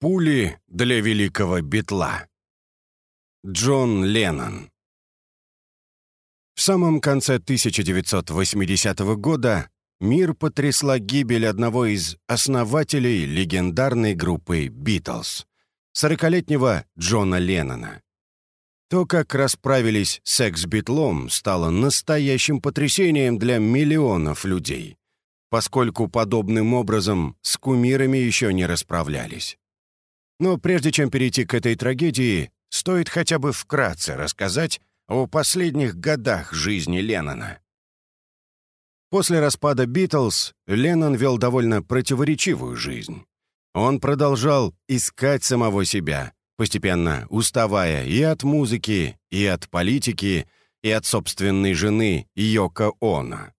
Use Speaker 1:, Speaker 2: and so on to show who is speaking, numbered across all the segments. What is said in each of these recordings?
Speaker 1: Пули для великого битла. Джон Леннон. В самом конце 1980 года мир потрясла гибель одного из основателей легендарной группы «Битлз» — сорокалетнего Джона Леннона. То, как расправились с экс-битлом, стало настоящим потрясением для миллионов людей, поскольку подобным образом с кумирами еще не расправлялись. Но прежде чем перейти к этой трагедии, стоит хотя бы вкратце рассказать о последних годах жизни Леннона. После распада «Битлз» Леннон вел довольно противоречивую жизнь. Он продолжал искать самого себя, постепенно уставая и от музыки, и от политики, и от собственной жены Йоко Оно.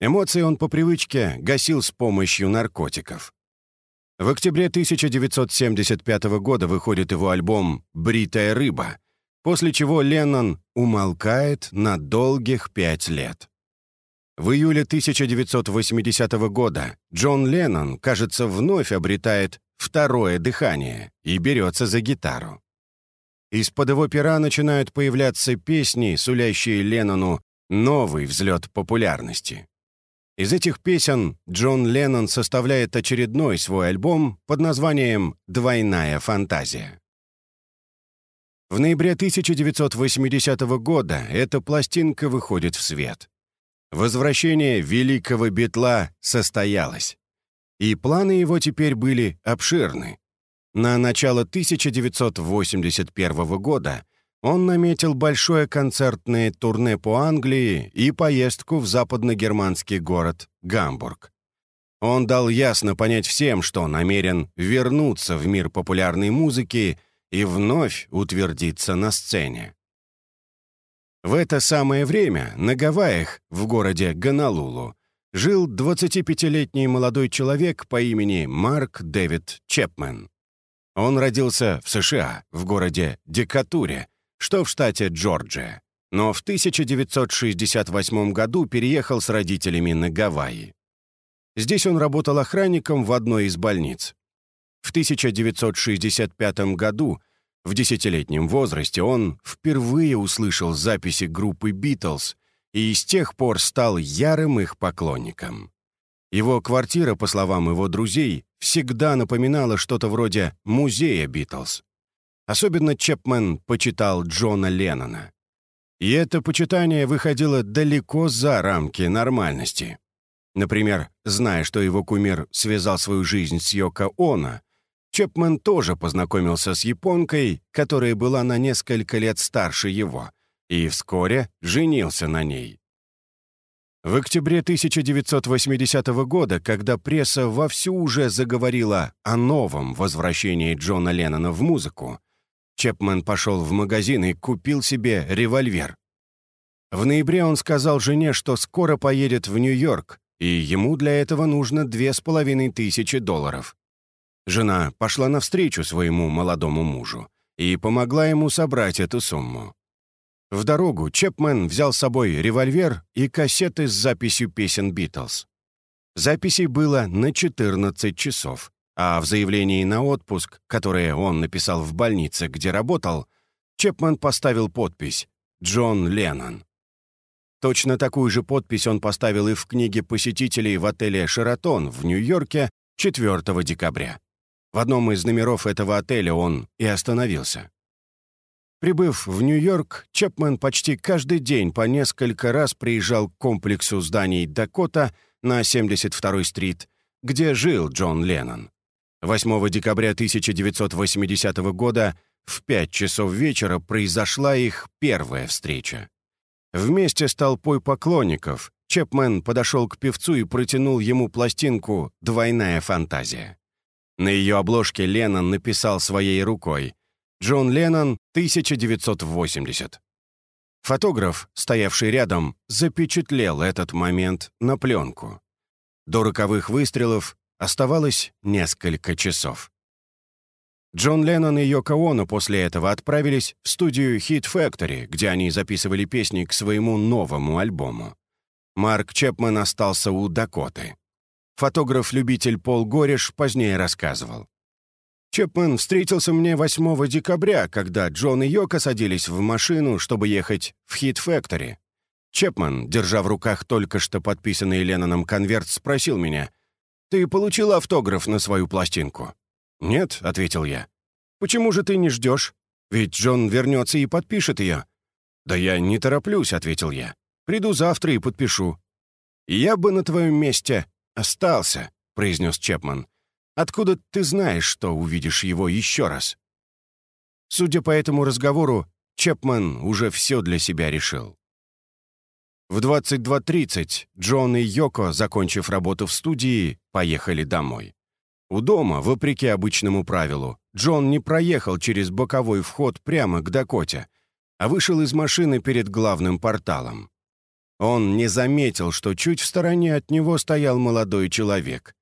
Speaker 1: Эмоции он по привычке гасил с помощью наркотиков. В октябре 1975 года выходит его альбом «Бритая рыба», после чего Леннон умолкает на долгих пять лет. В июле 1980 года Джон Леннон, кажется, вновь обретает второе дыхание и берется за гитару. Из-под его пера начинают появляться песни, сулящие Леннону новый взлет популярности. Из этих песен Джон Леннон составляет очередной свой альбом под названием «Двойная фантазия». В ноябре 1980 года эта пластинка выходит в свет. Возвращение великого битла состоялось. И планы его теперь были обширны. На начало 1981 года он наметил большое концертное турне по Англии и поездку в западногерманский город Гамбург. Он дал ясно понять всем, что намерен вернуться в мир популярной музыки и вновь утвердиться на сцене. В это самое время на Гавайях, в городе Гонолулу, жил 25-летний молодой человек по имени Марк Дэвид Чепмен. Он родился в США, в городе Декатуре, что в штате Джорджия, но в 1968 году переехал с родителями на Гавайи. Здесь он работал охранником в одной из больниц. В 1965 году, в десятилетнем возрасте, он впервые услышал записи группы «Битлз» и с тех пор стал ярым их поклонником. Его квартира, по словам его друзей, всегда напоминала что-то вроде музея «Битлз». Особенно Чепмен почитал Джона Леннона. И это почитание выходило далеко за рамки нормальности. Например, зная, что его кумир связал свою жизнь с Йоко Оно, Чепмен тоже познакомился с японкой, которая была на несколько лет старше его, и вскоре женился на ней. В октябре 1980 года, когда пресса вовсю уже заговорила о новом возвращении Джона Леннона в музыку, Чепмен пошел в магазин и купил себе револьвер. В ноябре он сказал жене, что скоро поедет в Нью-Йорк, и ему для этого нужно две с половиной тысячи долларов. Жена пошла навстречу своему молодому мужу и помогла ему собрать эту сумму. В дорогу Чепмен взял с собой револьвер и кассеты с записью песен «Битлз». Записей было на 14 часов. А в заявлении на отпуск, которое он написал в больнице, где работал, Чепман поставил подпись «Джон Леннон». Точно такую же подпись он поставил и в книге посетителей в отеле «Шератон» в Нью-Йорке 4 декабря. В одном из номеров этого отеля он и остановился. Прибыв в Нью-Йорк, Чепмен почти каждый день по несколько раз приезжал к комплексу зданий «Дакота» на 72-й стрит, где жил Джон Леннон. 8 декабря 1980 года в 5 часов вечера произошла их первая встреча. Вместе с толпой поклонников Чепмен подошел к певцу и протянул ему пластинку «Двойная фантазия». На ее обложке Леннон написал своей рукой «Джон Леннон, 1980». Фотограф, стоявший рядом, запечатлел этот момент на пленку. До роковых выстрелов Оставалось несколько часов. Джон Леннон и Йоко Оно после этого отправились в студию Hit Factory, где они записывали песни к своему новому альбому. Марк Чепман остался у Дакоты. Фотограф-любитель Пол Гореш позднее рассказывал. Чепмен встретился мне 8 декабря, когда Джон и Йока садились в машину, чтобы ехать в Хит Фэктори. Чепман, держа в руках только что подписанный Ленноном конверт, спросил меня, «Ты получил автограф на свою пластинку?» «Нет», — ответил я. «Почему же ты не ждешь? Ведь Джон вернется и подпишет ее». «Да я не тороплюсь», — ответил я. «Приду завтра и подпишу». «Я бы на твоем месте остался», — произнес Чепман. «Откуда ты знаешь, что увидишь его еще раз?» Судя по этому разговору, Чепман уже все для себя решил. В 22.30 Джон и Йоко, закончив работу в студии, поехали домой. У дома, вопреки обычному правилу, Джон не проехал через боковой вход прямо к Дакоте, а вышел из машины перед главным порталом. Он не заметил, что чуть в стороне от него стоял молодой человек.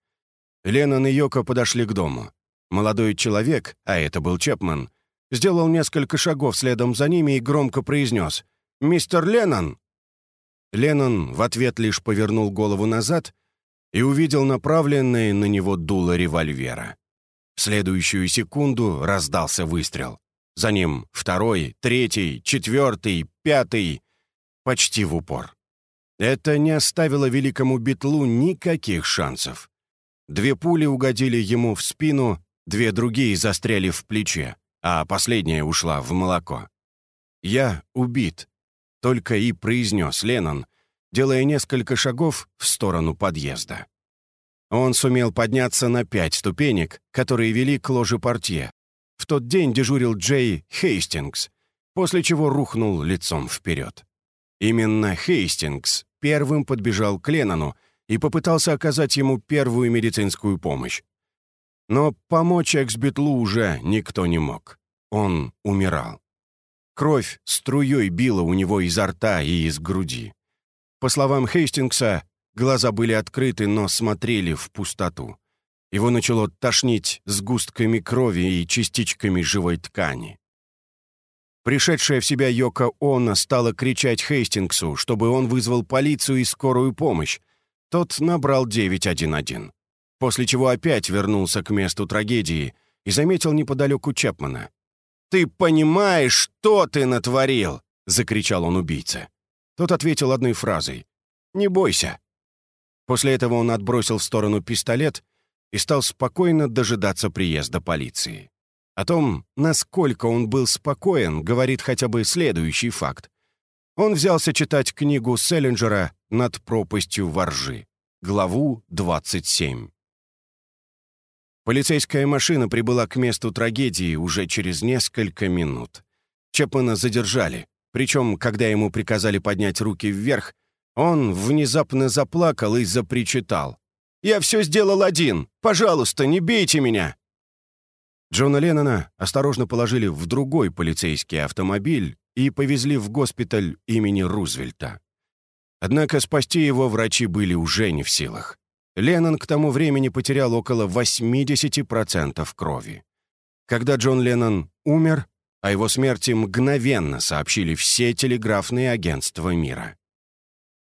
Speaker 1: Леннон и Йоко подошли к дому. Молодой человек, а это был Чепман, сделал несколько шагов следом за ними и громко произнес «Мистер Леннон!» Леннон в ответ лишь повернул голову назад и увидел направленное на него дуло револьвера. В следующую секунду раздался выстрел. За ним второй, третий, четвертый, пятый, почти в упор. Это не оставило великому Битлу никаких шансов. Две пули угодили ему в спину, две другие застряли в плече, а последняя ушла в молоко. «Я убит», только и произнес Леннон, делая несколько шагов в сторону подъезда. Он сумел подняться на пять ступенек, которые вели к ложе портье. В тот день дежурил Джей Хейстингс, после чего рухнул лицом вперед. Именно Хейстингс первым подбежал к Леннону и попытался оказать ему первую медицинскую помощь. Но помочь Эксбитлу уже никто не мог. Он умирал. Кровь струей била у него изо рта и из груди. По словам Хейстингса, глаза были открыты, но смотрели в пустоту. Его начало тошнить сгустками крови и частичками живой ткани. Пришедшая в себя Йока Она стала кричать Хейстингсу, чтобы он вызвал полицию и скорую помощь. Тот набрал 911. После чего опять вернулся к месту трагедии и заметил неподалеку Чепмана. «Ты понимаешь, что ты натворил?» — закричал он убийце. Тот ответил одной фразой. «Не бойся». После этого он отбросил в сторону пистолет и стал спокойно дожидаться приезда полиции. О том, насколько он был спокоен, говорит хотя бы следующий факт. Он взялся читать книгу Селлинджера «Над пропастью воржи», главу 27. Полицейская машина прибыла к месту трагедии уже через несколько минут. Чепмана задержали, причем, когда ему приказали поднять руки вверх, он внезапно заплакал и запричитал. «Я все сделал один! Пожалуйста, не бейте меня!» Джона Леннона осторожно положили в другой полицейский автомобиль и повезли в госпиталь имени Рузвельта. Однако спасти его врачи были уже не в силах. Леннон к тому времени потерял около 80% крови. Когда Джон Леннон умер, о его смерти мгновенно сообщили все телеграфные агентства мира.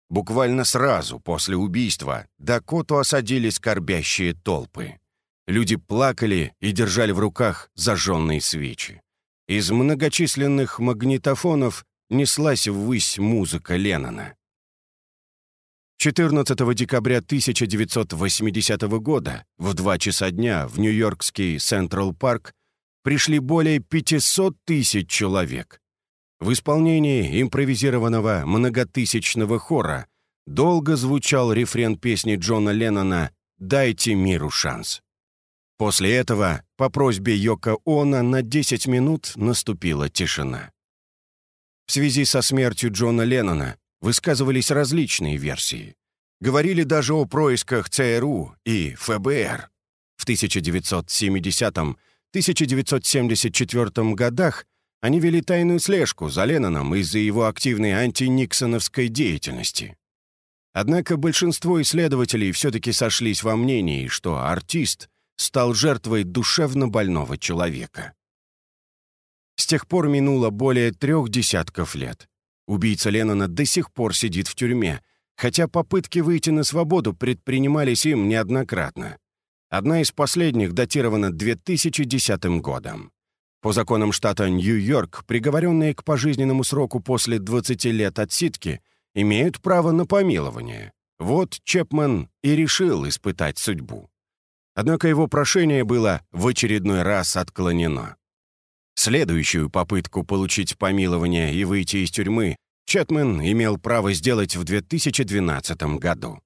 Speaker 1: Буквально сразу после убийства Дакоту осадили скорбящие толпы. Люди плакали и держали в руках зажженные свечи. Из многочисленных магнитофонов неслась ввысь музыка Леннона. 14 декабря 1980 года в 2 часа дня в Нью-Йоркский Централ Парк пришли более 500 тысяч человек. В исполнении импровизированного многотысячного хора долго звучал рефрен песни Джона Леннона «Дайте миру шанс». После этого по просьбе Йока Она на 10 минут наступила тишина. В связи со смертью Джона Леннона высказывались различные версии. Говорили даже о происках ЦРУ и ФБР. В 1970-1974 годах они вели тайную слежку за Ленноном из-за его активной антиниксоновской деятельности. Однако большинство исследователей все-таки сошлись во мнении, что артист стал жертвой душевно больного человека. С тех пор минуло более трех десятков лет. Убийца Леннона до сих пор сидит в тюрьме, хотя попытки выйти на свободу предпринимались им неоднократно. Одна из последних датирована 2010 годом. По законам штата Нью-Йорк, приговоренные к пожизненному сроку после 20 лет отсидки имеют право на помилование. Вот Чепман и решил испытать судьбу. Однако его прошение было в очередной раз отклонено. Следующую попытку получить помилование и выйти из тюрьмы Чэтмен имел право сделать в 2012 году.